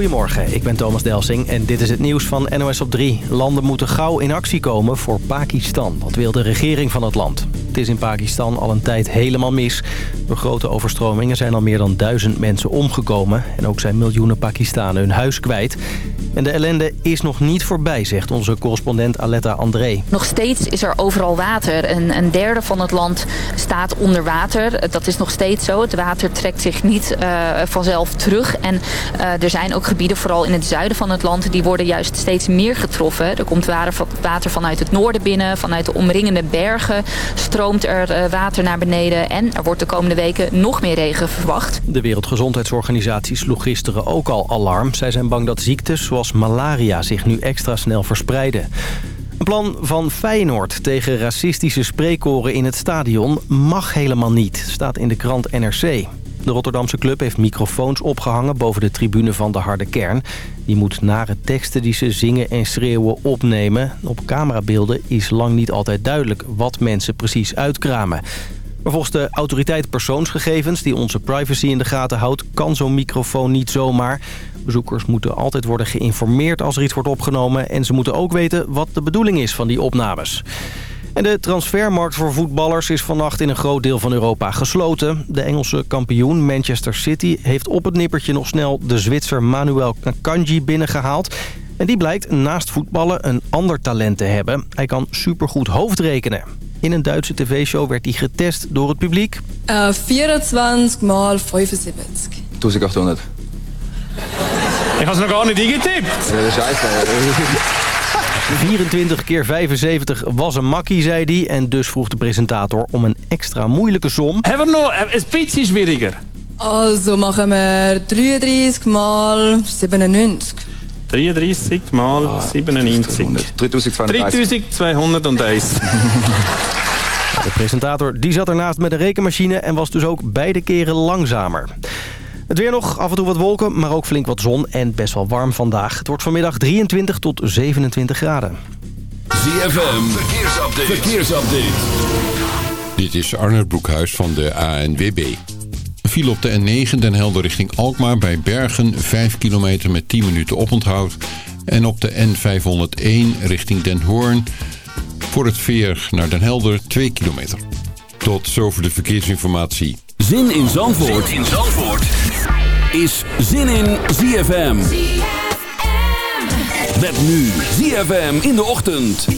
Goedemorgen, ik ben Thomas Delsing en dit is het nieuws van NOS op 3. Landen moeten gauw in actie komen voor Pakistan. Dat wil de regering van het land. Het is in Pakistan al een tijd helemaal mis. Door grote overstromingen zijn al meer dan duizend mensen omgekomen. En ook zijn miljoenen Pakistanen hun huis kwijt. En de ellende is nog niet voorbij, zegt onze correspondent Aletta André. Nog steeds is er overal water. Een, een derde van het land staat onder water. Dat is nog steeds zo. Het water trekt zich niet uh, vanzelf terug. En uh, er zijn ook gebieden, vooral in het zuiden van het land... die worden juist steeds meer getroffen. Er komt water vanuit het noorden binnen. Vanuit de omringende bergen stroomt er uh, water naar beneden. En er wordt de komende nog meer regen verwacht. De Wereldgezondheidsorganisatie sloeg gisteren ook al alarm. Zij zijn bang dat ziektes zoals malaria zich nu extra snel verspreiden. Een plan van Feyenoord tegen racistische spreekkoren in het stadion mag helemaal niet, staat in de krant NRC. De Rotterdamse club heeft microfoons opgehangen boven de tribune van de harde kern. Die moet nare teksten die ze zingen en schreeuwen opnemen. Op camerabeelden is lang niet altijd duidelijk wat mensen precies uitkramen. Maar volgens de autoriteit persoonsgegevens die onze privacy in de gaten houdt... kan zo'n microfoon niet zomaar. Bezoekers moeten altijd worden geïnformeerd als er iets wordt opgenomen... en ze moeten ook weten wat de bedoeling is van die opnames. En de transfermarkt voor voetballers is vannacht in een groot deel van Europa gesloten. De Engelse kampioen Manchester City heeft op het nippertje nog snel de Zwitser Manuel Kanji binnengehaald. En die blijkt naast voetballen een ander talent te hebben. Hij kan supergoed hoofdrekenen. In een Duitse tv-show werd hij getest door het publiek. Uh, 24 maal 75. 1800. Ik had ze nog gar niet ingetipt. Ja, scheiße. 24 keer 75 was een makkie, zei hij. En dus vroeg de presentator om een extra moeilijke som. Hebben we nog een beetje schwieriger? Also machen we 33 maal 97. 33 maal 97. 3200. 3201. De presentator die zat ernaast met een rekenmachine en was dus ook beide keren langzamer. Het weer nog, af en toe wat wolken, maar ook flink wat zon en best wel warm vandaag. Het wordt vanmiddag 23 tot 27 graden. ZFM, verkeersupdate. verkeersupdate. Dit is Arnold Broekhuis van de ANWB. Viel op de N9 Den Helder richting Alkmaar bij Bergen 5 kilometer met 10 minuten oponthoud. En op de N501 richting Den Hoorn voor het veer naar Den Helder 2 kilometer. Tot zover de verkeersinformatie. Zin in Zandvoort, zin in Zandvoort. is Zin in ZFM. Met nu ZFM in de ochtend.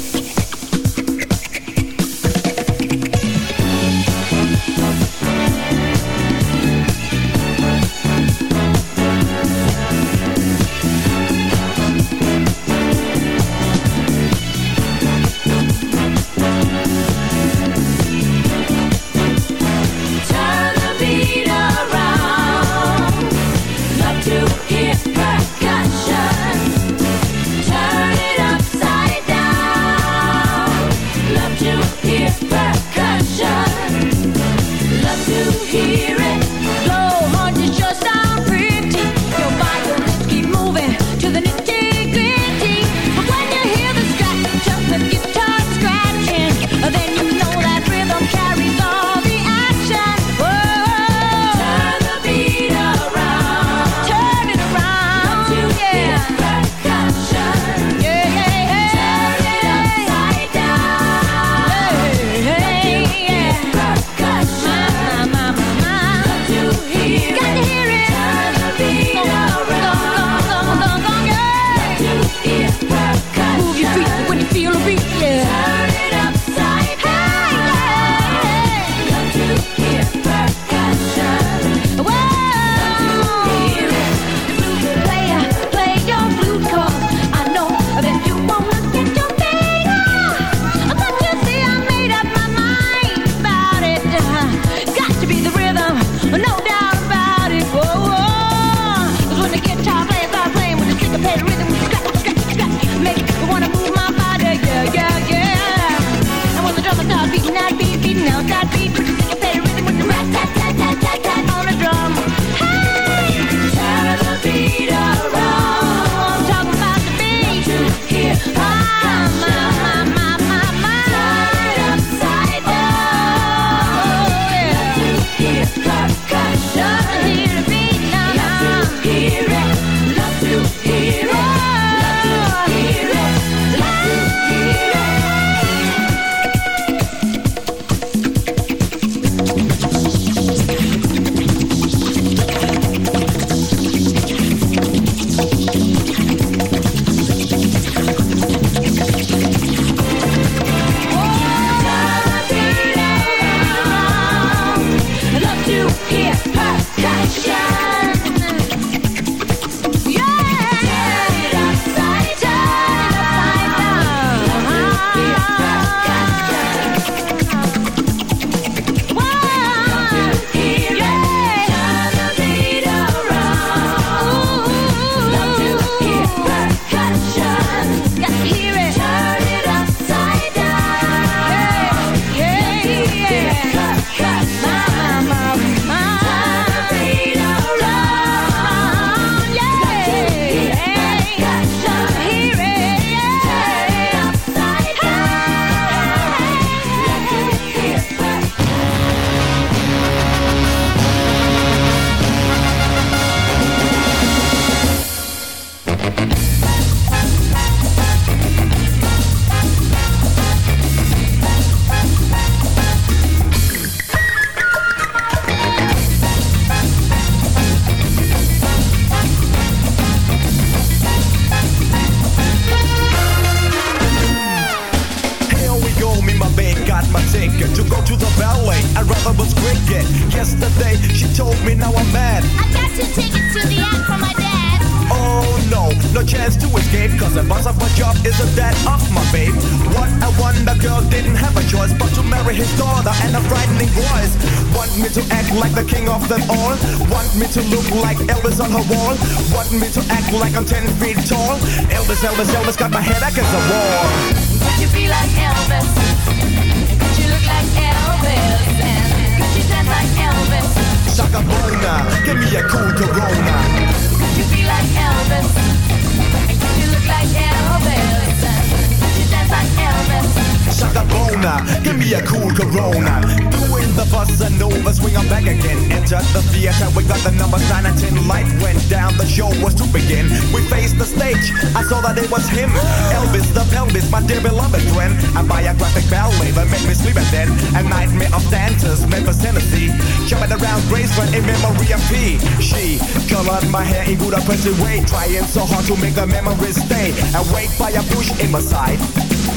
The show was to begin. We faced the stage, I saw that it was him. Elvis the pelvis, my dear beloved friend. A biographic ballet that made me sleep at then. A nightmare of dancers, Memphis, Tennessee. Jumping around Graceland in memory of P. She colored my hair in good oppressive way. Trying so hard to make the memories stay. Awake by a bush in my side.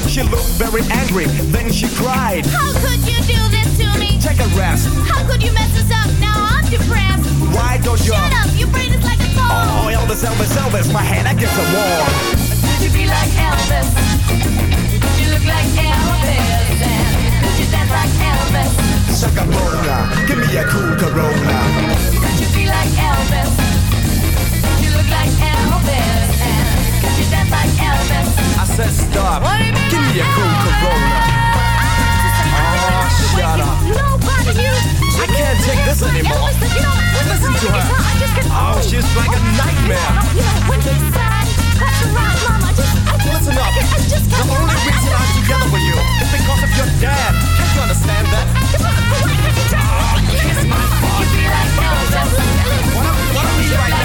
She looked very angry, then she cried. How could you do this to me? Take a rest. How could you mess us up? Now I'm depressed. Why don't you? Shut up, your brain is like a. Oh, Elvis, Elvis, Elvis, my head against the wall. Could you be like Elvis? Could you look like Elvis? And could you dance like Elvis? Shaka Bona, give me a cool Corona. Could you be like Elvis? Could you look like Elvis? And could you dance like Elvis? I said stop. What do you mean Give me a cool Corona. Nobody you. I can't take this anymore. Elvis, you know, Listen to her. just Oh, she's like a nightmare. You know, when he's sad, around, mom, I just, I just, Listen up. I, I just The only reason I'm together with you is because of your dad. Can't you understand that? Ah, kiss my be like Elvis. What what I'm right now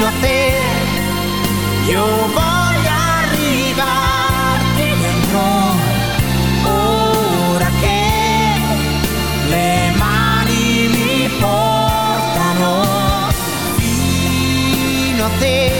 Fino a te. Io voglio arrivarti dentro. Ora che le mani mi portano te.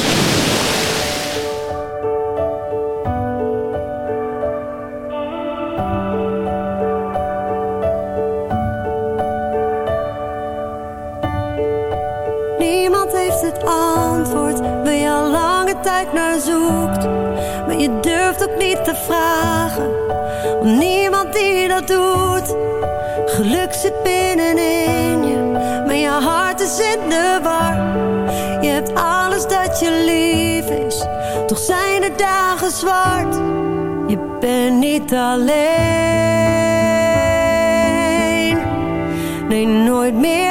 dagen zwart. Je bent niet alleen. Nee, nooit meer.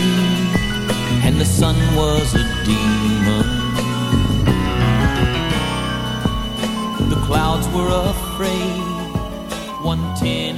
the sun was a demon. The clouds were afraid, one tin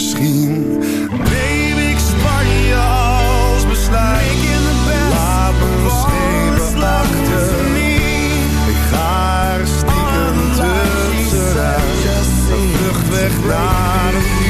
Misschien neem ik Spanje als besluit. Laat me schepen achter. Ik ga er stiekem tussenuit. Een vlucht weg naar een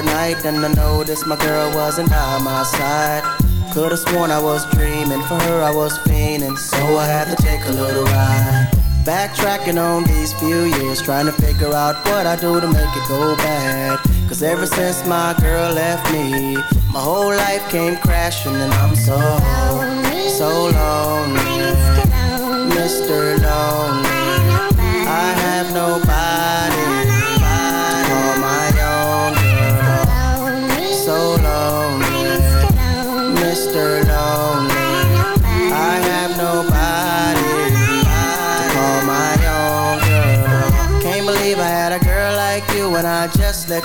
the night and I noticed my girl wasn't by my side. Could've sworn I was dreaming, for her I was fiending, so I had to take a little ride. Backtracking on these few years, trying to figure out what I do to make it go bad. Cause ever since my girl left me, my whole life came crashing and I'm so, so lonely. Mr. Lonely.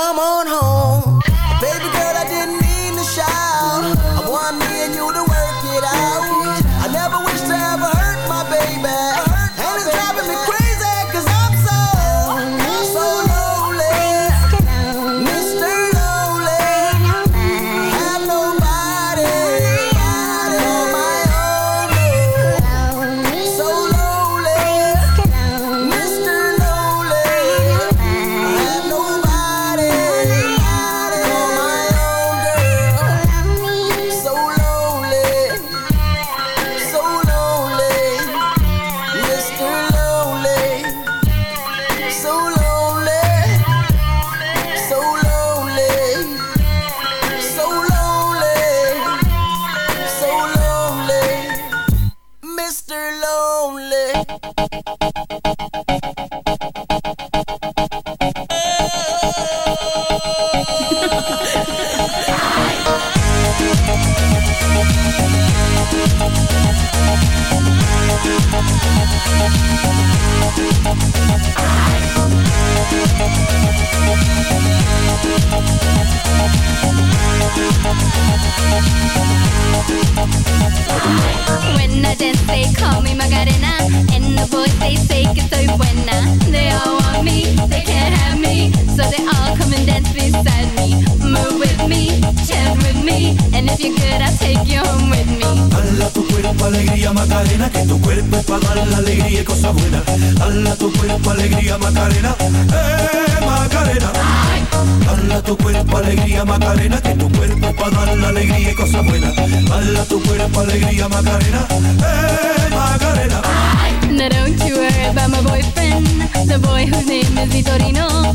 Come on home. Baby girl, I didn't Macarena, que tu cuerpo para dar la alegría y cosas buenas. Dala tu cuerpo alegría Macarena, eh Macarena. Dala tu cuerpo alegría Macarena, que tu cuerpo para dar la alegría y cosas buenas. Dala tu cuerpo alegría Macarena, eh Macarena. Now don't you worry about my boyfriend, the boy whose name is Vitorino.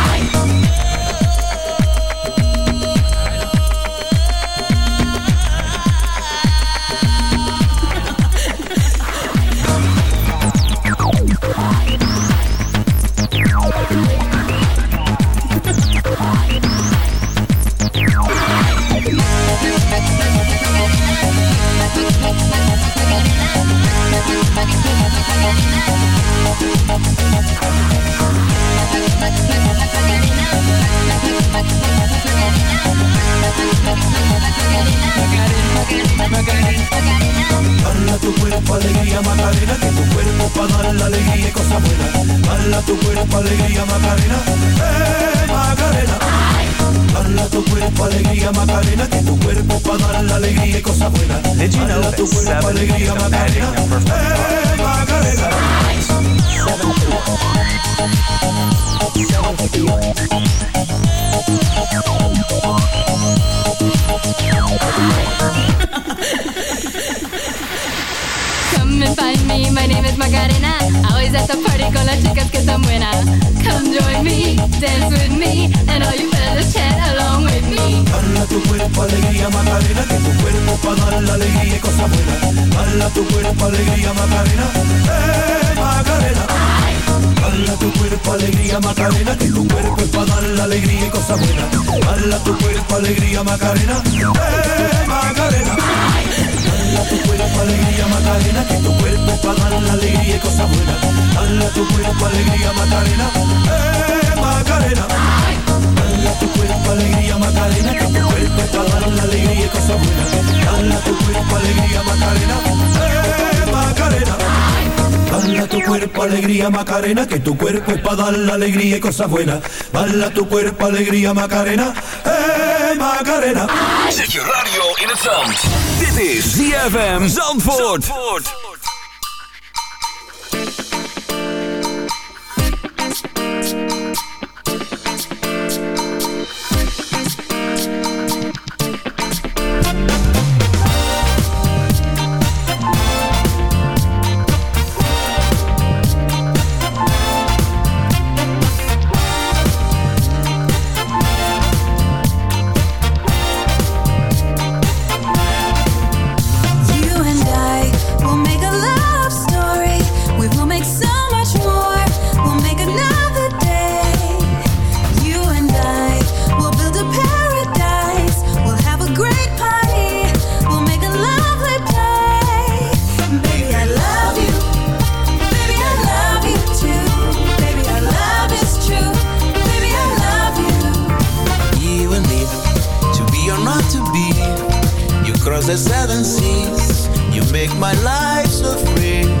Dance with me, and all you fellas chat along with me. Dale tu cuerpo alegría Macarena, que tu cuerpo para dar la alegría y cosas buenas. Dale tu cuerpo alegría Macarena, eh Macarena. Dale tu cuerpo alegría Macarena, que tu cuerpo es para dar la alegría y cosas buenas. Dale tu cuerpo alegría Macarena, eh Macarena. Dale tu cuerpo alegría Macarena, que tu cuerpo para dar la alegría y cosas buenas. Dale tu cuerpo alegría Macarena, eh Macarena. Dale tu cuerpo alegría Macarena, que tu cuerpo es para dar la alegría y cosas buenas. Dale tu cuerpo alegría Macarena, eh Macarena. Dale tu cuerpo alegría Macarena, que tu cuerpo es para dar la alegría y cosas buenas. Dale tu cuerpo alegría Macarena, eh Macarena. Zet je radio in het zand. Dit is ZFM Zandvoort. You seas. You make my life so free.